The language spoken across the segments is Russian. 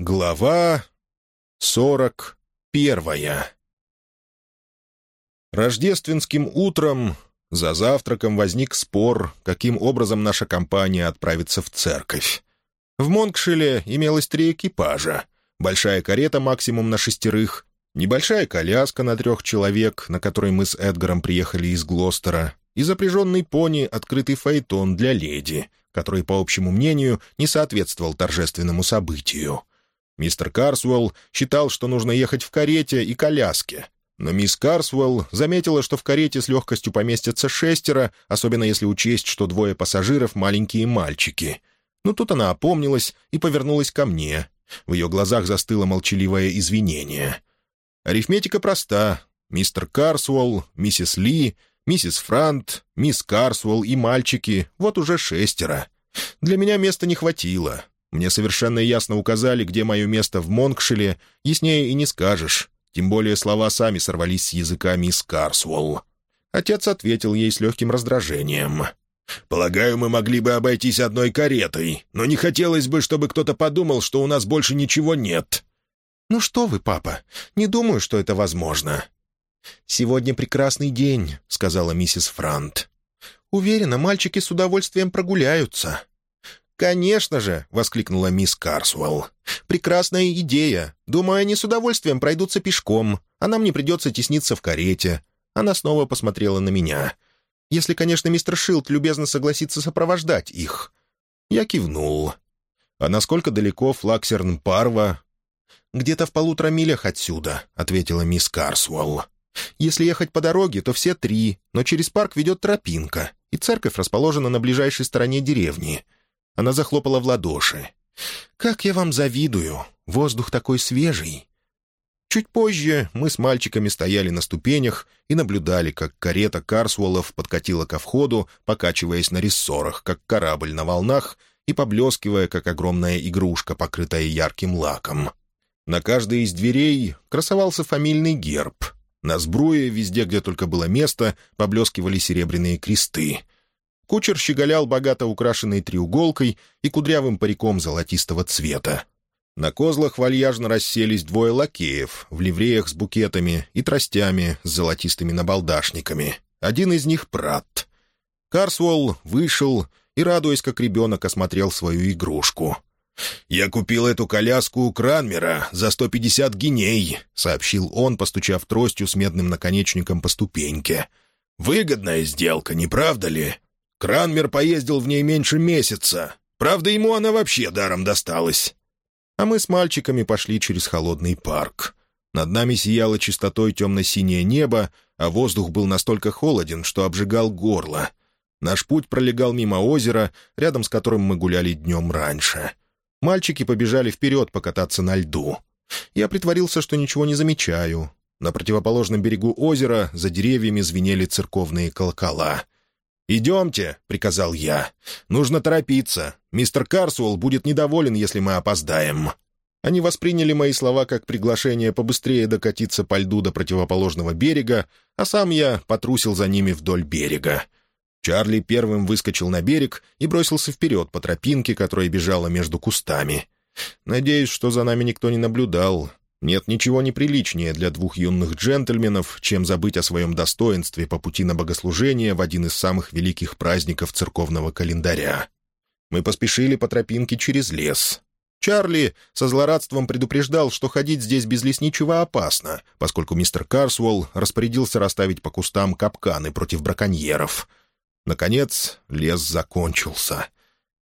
Глава сорок первая Рождественским утром за завтраком возник спор, каким образом наша компания отправится в церковь. В Монкшеле имелось три экипажа. Большая карета максимум на шестерых, небольшая коляска на трех человек, на которой мы с Эдгаром приехали из Глостера, и запряженный пони открытый фаэтон для леди, который, по общему мнению, не соответствовал торжественному событию. Мистер Карсуэлл считал, что нужно ехать в карете и коляске, но мисс Карсуэлл заметила, что в карете с легкостью поместятся шестеро, особенно если учесть, что двое пассажиров — маленькие мальчики. Но тут она опомнилась и повернулась ко мне. В ее глазах застыло молчаливое извинение. Арифметика проста. Мистер Карсуэлл, миссис Ли, миссис Франт, мисс Карсуэлл и мальчики — вот уже шестеро. Для меня места не хватило. Мне совершенно ясно указали, где мое место в Монкшеле, яснее и не скажешь. Тем более слова сами сорвались с языка мисс Карсуэлл. Отец ответил ей с легким раздражением. «Полагаю, мы могли бы обойтись одной каретой, но не хотелось бы, чтобы кто-то подумал, что у нас больше ничего нет». «Ну что вы, папа, не думаю, что это возможно». «Сегодня прекрасный день», — сказала миссис Франт. «Уверена, мальчики с удовольствием прогуляются». «Конечно же!» — воскликнула мисс Карсуэлл. «Прекрасная идея. Думаю, они с удовольствием пройдутся пешком, а нам не придется тесниться в карете». Она снова посмотрела на меня. «Если, конечно, мистер Шилд любезно согласится сопровождать их». Я кивнул. «А насколько далеко Флаксерн-Парва?» «Где-то в полутора милях отсюда», — ответила мисс Карсуэлл. «Если ехать по дороге, то все три, но через парк ведет тропинка, и церковь расположена на ближайшей стороне деревни». Она захлопала в ладоши. «Как я вам завидую! Воздух такой свежий!» Чуть позже мы с мальчиками стояли на ступенях и наблюдали, как карета Карсуолов подкатила ко входу, покачиваясь на рессорах, как корабль на волнах, и поблескивая, как огромная игрушка, покрытая ярким лаком. На каждой из дверей красовался фамильный герб. На сбруе, везде, где только было место, поблескивали серебряные кресты — Кучер щеголял богато украшенной треуголкой и кудрявым париком золотистого цвета. На козлах вальяжно расселись двое лакеев в ливреях с букетами и тростями с золотистыми набалдашниками. Один из них — Пратт. Карсуолл вышел и, радуясь, как ребенок, осмотрел свою игрушку. «Я купил эту коляску у Кранмера за сто пятьдесят гиней», — сообщил он, постучав тростью с медным наконечником по ступеньке. «Выгодная сделка, не правда ли?» Кранмер поездил в ней меньше месяца. Правда, ему она вообще даром досталась. А мы с мальчиками пошли через холодный парк. Над нами сияло чистотой темно-синее небо, а воздух был настолько холоден, что обжигал горло. Наш путь пролегал мимо озера, рядом с которым мы гуляли днем раньше. Мальчики побежали вперед покататься на льду. Я притворился, что ничего не замечаю. На противоположном берегу озера за деревьями звенели церковные колокола — «Идемте», — приказал я. «Нужно торопиться. Мистер Карсуэлл будет недоволен, если мы опоздаем». Они восприняли мои слова как приглашение побыстрее докатиться по льду до противоположного берега, а сам я потрусил за ними вдоль берега. Чарли первым выскочил на берег и бросился вперед по тропинке, которая бежала между кустами. Надеюсь, что за нами никто не наблюдал. Нет ничего неприличнее для двух юных джентльменов, чем забыть о своем достоинстве по пути на богослужение в один из самых великих праздников церковного календаря. Мы поспешили по тропинке через лес. Чарли со злорадством предупреждал, что ходить здесь без лесничего опасно, поскольку мистер Карсуэлл распорядился расставить по кустам капканы против браконьеров. Наконец лес закончился.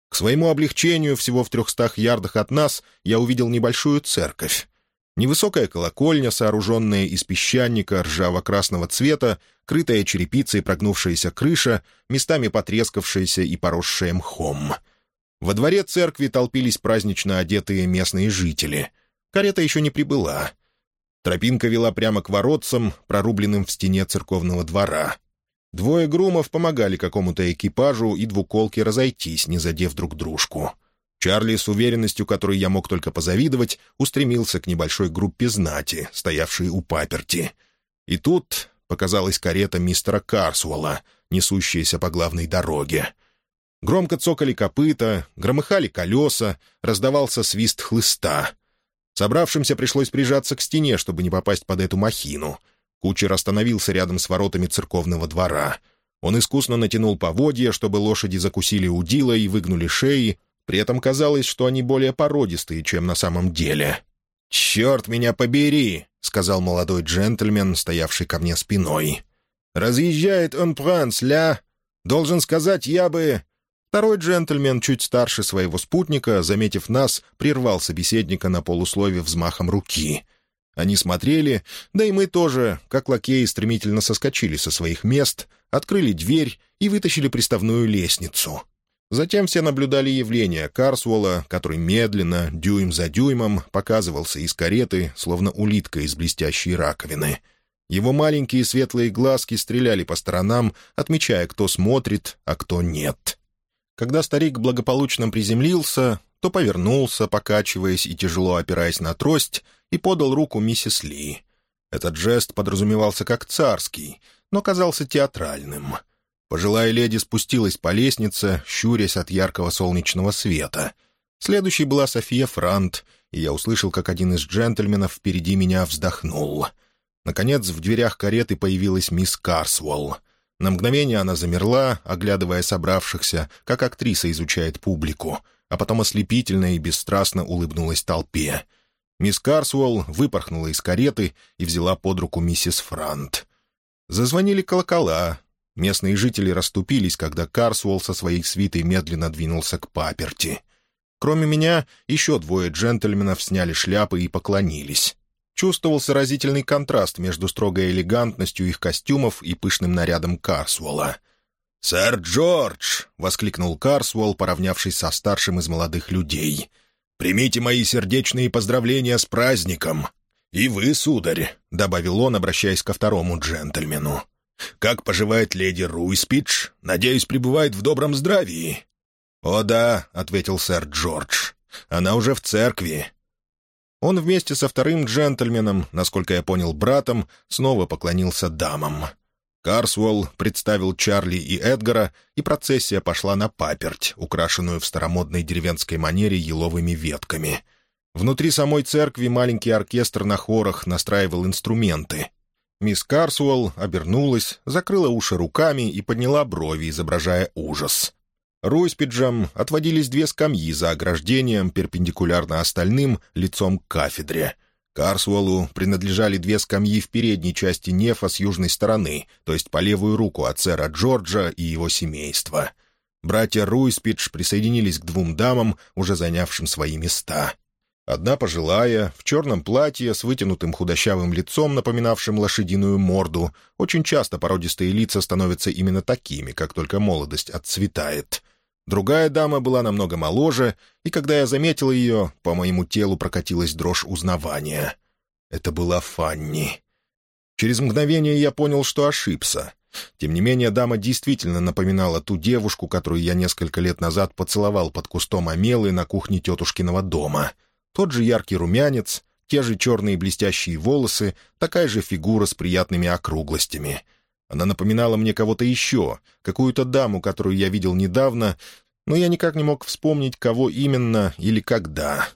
К своему облегчению всего в трехстах ярдах от нас я увидел небольшую церковь. Невысокая колокольня, сооруженная из песчаника ржаво-красного цвета, крытая черепицей прогнувшаяся крыша, местами потрескавшаяся и поросшая мхом. Во дворе церкви толпились празднично одетые местные жители. Карета еще не прибыла. Тропинка вела прямо к воротцам, прорубленным в стене церковного двора. Двое грумов помогали какому-то экипажу и двуколке разойтись, не задев друг дружку. Чарли с уверенностью, которой я мог только позавидовать, устремился к небольшой группе знати, стоявшей у паперти. И тут показалась карета мистера Карсуэлла, несущаяся по главной дороге. Громко цокали копыта, громыхали колеса, раздавался свист хлыста. Собравшимся пришлось прижаться к стене, чтобы не попасть под эту махину. Кучер остановился рядом с воротами церковного двора. Он искусно натянул поводья, чтобы лошади закусили удила и выгнули шеи, при этом казалось, что они более породистые, чем на самом деле. «Черт меня побери!» — сказал молодой джентльмен, стоявший ко мне спиной. «Разъезжает он пранс, ля! Должен сказать, я бы...» Второй джентльмен, чуть старше своего спутника, заметив нас, прервал собеседника на полуслове взмахом руки. Они смотрели, да и мы тоже, как лакеи, стремительно соскочили со своих мест, открыли дверь и вытащили приставную лестницу. Затем все наблюдали явление Карсуола, который медленно, дюйм за дюймом, показывался из кареты, словно улитка из блестящей раковины. Его маленькие светлые глазки стреляли по сторонам, отмечая, кто смотрит, а кто нет. Когда старик благополучно приземлился, то повернулся, покачиваясь и тяжело опираясь на трость, и подал руку миссис Ли. Этот жест подразумевался как царский, но казался театральным — Пожилая леди спустилась по лестнице, щурясь от яркого солнечного света. Следующей была София Франт, и я услышал, как один из джентльменов впереди меня вздохнул. Наконец, в дверях кареты появилась мисс Карсуолл. На мгновение она замерла, оглядывая собравшихся, как актриса изучает публику, а потом ослепительно и бесстрастно улыбнулась толпе. Мисс Карсуолл выпорхнула из кареты и взяла под руку миссис Франт. Зазвонили колокола, Местные жители расступились, когда Карсуолл со своей свитой медленно двинулся к паперти. Кроме меня, еще двое джентльменов сняли шляпы и поклонились. Чувствовался разительный контраст между строгой элегантностью их костюмов и пышным нарядом Карсуолла. «Сэр Джордж!» — воскликнул Карсуолл, поравнявшись со старшим из молодых людей. «Примите мои сердечные поздравления с праздником!» «И вы, сударь!» — добавил он, обращаясь ко второму джентльмену. «Как поживает леди Руиспидж? Надеюсь, пребывает в добром здравии?» «О да», — ответил сэр Джордж. «Она уже в церкви». Он вместе со вторым джентльменом, насколько я понял, братом, снова поклонился дамам. Карсуэлл представил Чарли и Эдгара, и процессия пошла на паперть, украшенную в старомодной деревенской манере еловыми ветками. Внутри самой церкви маленький оркестр на хорах настраивал инструменты, Мисс Карсуэлл обернулась, закрыла уши руками и подняла брови, изображая ужас. Ройспиджам отводились две скамьи за ограждением, перпендикулярно остальным, лицом к кафедре. Карсуэллу принадлежали две скамьи в передней части нефа с южной стороны, то есть по левую руку от сэра Джорджа и его семейства. Братья Руиспидж присоединились к двум дамам, уже занявшим свои места. Одна пожилая, в черном платье, с вытянутым худощавым лицом, напоминавшим лошадиную морду. Очень часто породистые лица становятся именно такими, как только молодость отцветает. Другая дама была намного моложе, и когда я заметил ее, по моему телу прокатилась дрожь узнавания. Это была Фанни. Через мгновение я понял, что ошибся. Тем не менее, дама действительно напоминала ту девушку, которую я несколько лет назад поцеловал под кустом омелы на кухне тетушкиного дома — тот же яркий румянец, те же черные блестящие волосы, такая же фигура с приятными округлостями. Она напоминала мне кого-то еще, какую-то даму, которую я видел недавно, но я никак не мог вспомнить, кого именно или когда.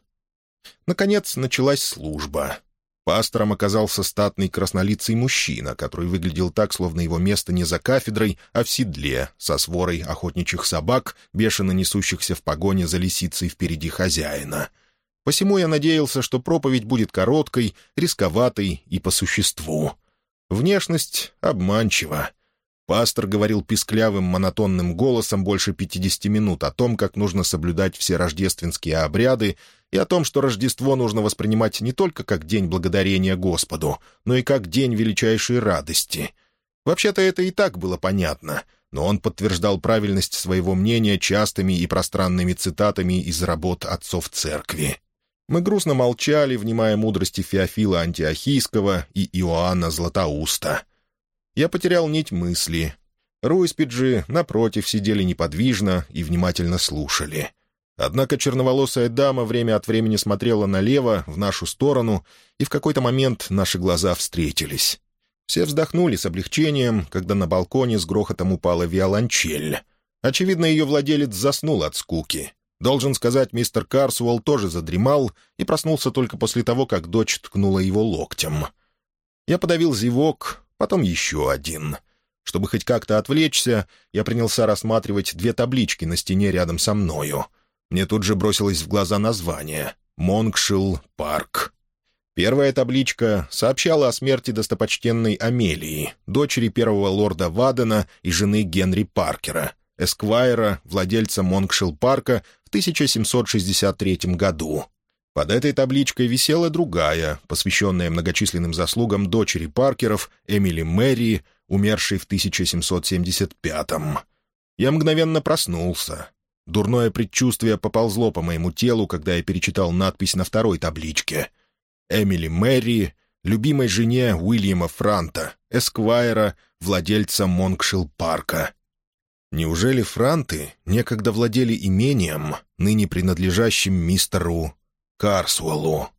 Наконец началась служба. Пастором оказался статный краснолицый мужчина, который выглядел так, словно его место не за кафедрой, а в седле, со сворой охотничьих собак, бешено несущихся в погоне за лисицей впереди хозяина — Посему я надеялся, что проповедь будет короткой, рисковатой и по существу. Внешность обманчива. Пастор говорил писклявым монотонным голосом больше пятидесяти минут о том, как нужно соблюдать все рождественские обряды и о том, что Рождество нужно воспринимать не только как день благодарения Господу, но и как день величайшей радости. Вообще-то это и так было понятно, но он подтверждал правильность своего мнения частыми и пространными цитатами из работ отцов церкви. Мы грустно молчали, внимая мудрости Феофила Антиохийского и Иоанна Златоуста. Я потерял нить мысли. Руиспиджи, напротив, сидели неподвижно и внимательно слушали. Однако черноволосая дама время от времени смотрела налево, в нашу сторону, и в какой-то момент наши глаза встретились. Все вздохнули с облегчением, когда на балконе с грохотом упала виолончель. Очевидно, ее владелец заснул от скуки. Должен сказать, мистер Карсуэлл тоже задремал и проснулся только после того, как дочь ткнула его локтем. Я подавил зевок, потом еще один. Чтобы хоть как-то отвлечься, я принялся рассматривать две таблички на стене рядом со мною. Мне тут же бросилось в глаза название «Монкшилл парк». Первая табличка сообщала о смерти достопочтенной Амелии, дочери первого лорда Вадена и жены Генри Паркера, эсквайра, владельца Монкшилл-парка в 1763 году. Под этой табличкой висела другая, посвященная многочисленным заслугам дочери Паркеров, Эмили Мэри, умершей в 1775-м. Я мгновенно проснулся. Дурное предчувствие поползло по моему телу, когда я перечитал надпись на второй табличке. Эмили Мэри, любимой жене Уильяма Франта, эсквайра, владельца Монкшилл-парка. Неужели Франты некогда владели имением, ныне принадлежащим мистеру Карсуэллу?